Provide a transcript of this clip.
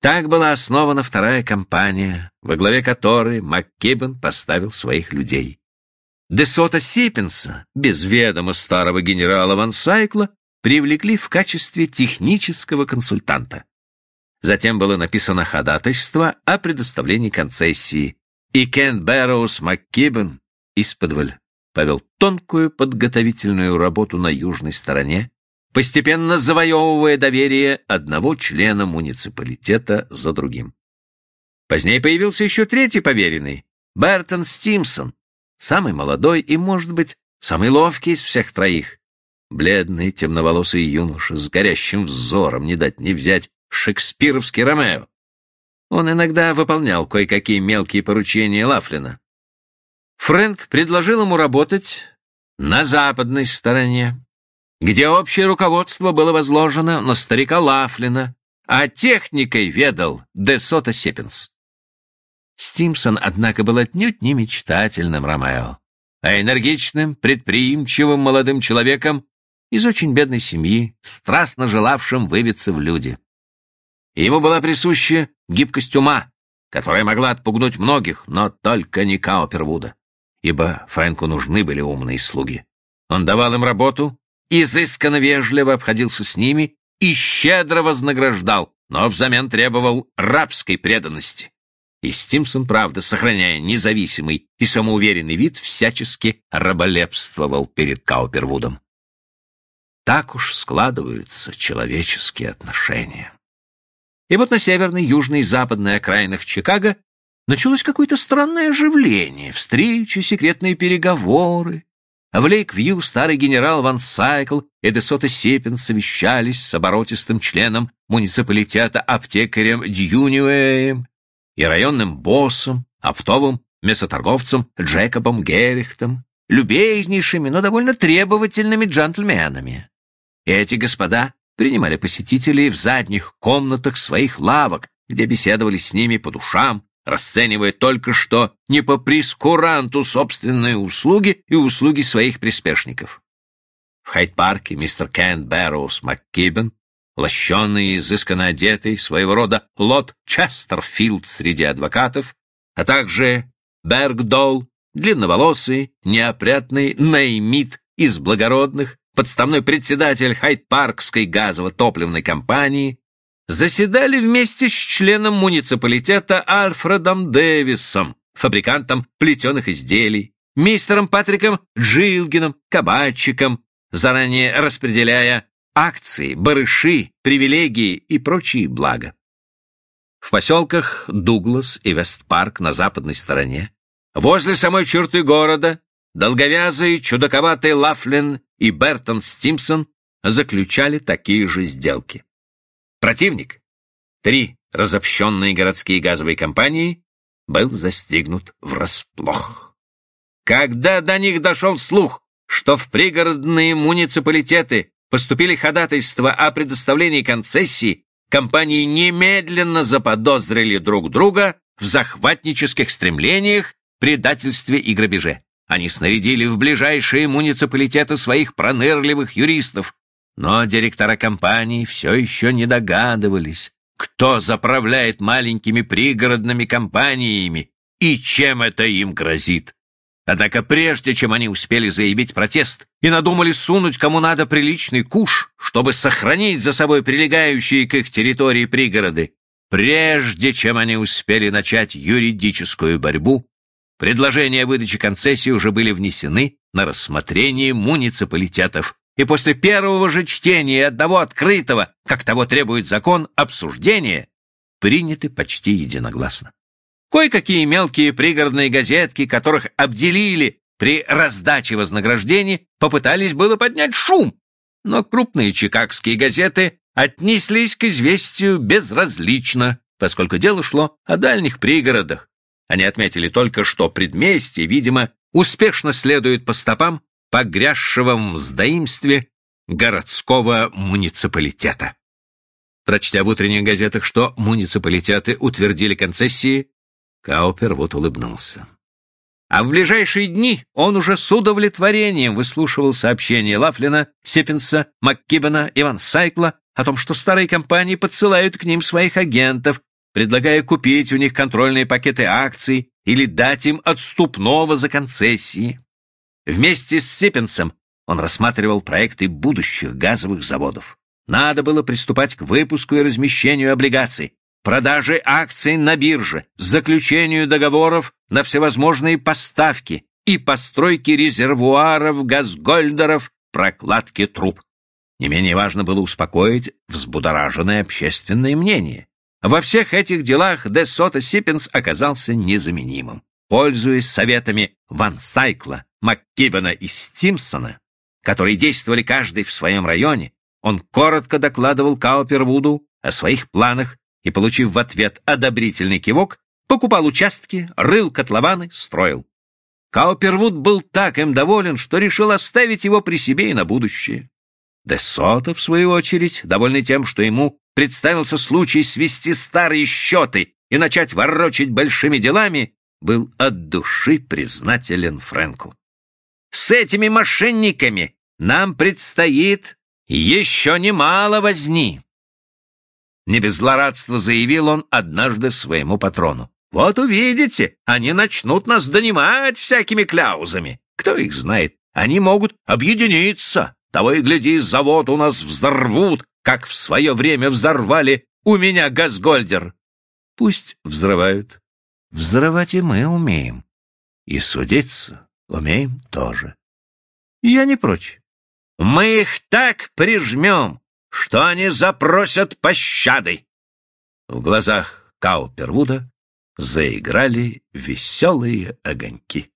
Так была основана вторая компания, во главе которой МакКиббен поставил своих людей. Десота Сипенса, без ведома старого генерала Ван Сайкла, привлекли в качестве технического консультанта. Затем было написано ходатайство о предоставлении концессии, и Кен Бэрроуз МакКиббен исподволь повел тонкую подготовительную работу на южной стороне, постепенно завоевывая доверие одного члена муниципалитета за другим. Позднее появился еще третий поверенный, Бертон Стимсон, самый молодой и, может быть, самый ловкий из всех троих. Бледный, темноволосый юноша с горящим взором, не дать не взять, шекспировский Ромео. Он иногда выполнял кое-какие мелкие поручения Лафлина. Фрэнк предложил ему работать на западной стороне, где общее руководство было возложено на старика Лафлина, а техникой ведал Де Сота Сеппинс. Стимсон, однако, был отнюдь не мечтательным Ромео, а энергичным, предприимчивым молодым человеком из очень бедной семьи, страстно желавшим выбиться в люди. Ему была присуща гибкость ума, которая могла отпугнуть многих, но только не Каупервуда, ибо Фрэнку нужны были умные слуги. Он давал им работу, изысканно вежливо обходился с ними и щедро вознаграждал, но взамен требовал рабской преданности. И Стимсон, правда, сохраняя независимый и самоуверенный вид, всячески раболепствовал перед Каупервудом. Так уж складываются человеческие отношения. И вот на северной, южной и западной окраинах Чикаго началось какое-то странное оживление, встречи, секретные переговоры, в Лейк-Вью старый генерал Ван Сайкл и Десота Сепин совещались с оборотистым членом муниципалитета аптекарем Дьюниуэем и районным боссом, оптовым мясоторговцем Джекобом Геррихтом, любезнейшими, но довольно требовательными джентльменами. Эти господа принимали посетителей в задних комнатах своих лавок, где беседовали с ними по душам, расценивая только что не по прескуранту собственные услуги и услуги своих приспешников. В Хайт-парке мистер Кен Бэрроуз МакКибен, лощеный и изысканно одетый, своего рода лот Честерфилд среди адвокатов, а также Бергдол, длинноволосый, неопрятный наймит из благородных, подставной председатель Хайт-паркской газово-топливной компании, заседали вместе с членом муниципалитета Альфредом Дэвисом, фабрикантом плетеных изделий, мистером Патриком Джилгином, кабачиком, заранее распределяя акции, барыши, привилегии и прочие блага. В поселках Дуглас и Вестпарк на западной стороне, возле самой черты города, долговязый, чудаковатый Лафлин и Бертон Стимсон заключали такие же сделки. Противник, три разобщенные городские газовые компании, был застигнут врасплох. Когда до них дошел слух, что в пригородные муниципалитеты поступили ходатайства о предоставлении концессии, компании немедленно заподозрили друг друга в захватнических стремлениях, предательстве и грабеже. Они снарядили в ближайшие муниципалитеты своих пронырливых юристов, но директора компании все еще не догадывались, кто заправляет маленькими пригородными компаниями и чем это им грозит. Однако прежде чем они успели заявить протест и надумали сунуть кому надо приличный куш, чтобы сохранить за собой прилегающие к их территории пригороды, прежде чем они успели начать юридическую борьбу, Предложения о выдаче концессии уже были внесены на рассмотрение муниципалитетов, и после первого же чтения одного открытого, как того требует закон, обсуждения, приняты почти единогласно. Кое-какие мелкие пригородные газетки, которых обделили при раздаче вознаграждений, попытались было поднять шум, но крупные чикагские газеты отнеслись к известию безразлично, поскольку дело шло о дальних пригородах, они отметили только, что предместье, видимо, успешно следует по стопам погрязшего в мздоимстве городского муниципалитета. Прочтя в утренних газетах, что муниципалитеты утвердили концессии, Каупер вот улыбнулся. А в ближайшие дни он уже с удовлетворением выслушивал сообщения Лафлина, Сеппинса, МакКибена и Ван Сайкла о том, что старые компании подсылают к ним своих агентов предлагая купить у них контрольные пакеты акций или дать им отступного за концессии. Вместе с Сиппенсом он рассматривал проекты будущих газовых заводов. Надо было приступать к выпуску и размещению облигаций, продаже акций на бирже, заключению договоров на всевозможные поставки и постройке резервуаров, газгольдеров, прокладке труб. Не менее важно было успокоить взбудораженное общественное мнение. Во всех этих делах Де Сота Сиппенс оказался незаменимым. Пользуясь советами Ван Сайкла, МакКибена и Стимсона, которые действовали каждый в своем районе, он коротко докладывал Каупервуду о своих планах и, получив в ответ одобрительный кивок, покупал участки, рыл котлованы, строил. Каупервуд был так им доволен, что решил оставить его при себе и на будущее. Десота, в свою очередь, довольный тем, что ему представился случай свести старые счеты и начать ворочать большими делами, был от души признателен Фрэнку. «С этими мошенниками нам предстоит еще немало возни!» Не без злорадства заявил он однажды своему патрону. «Вот увидите, они начнут нас донимать всякими кляузами. Кто их знает, они могут объединиться, того и гляди, завод у нас взорвут, как в свое время взорвали у меня газгольдер. Пусть взрывают. Взрывать и мы умеем. И судиться умеем тоже. Я не прочь. Мы их так прижмем, что они запросят пощады. В глазах Каупервуда заиграли веселые огоньки.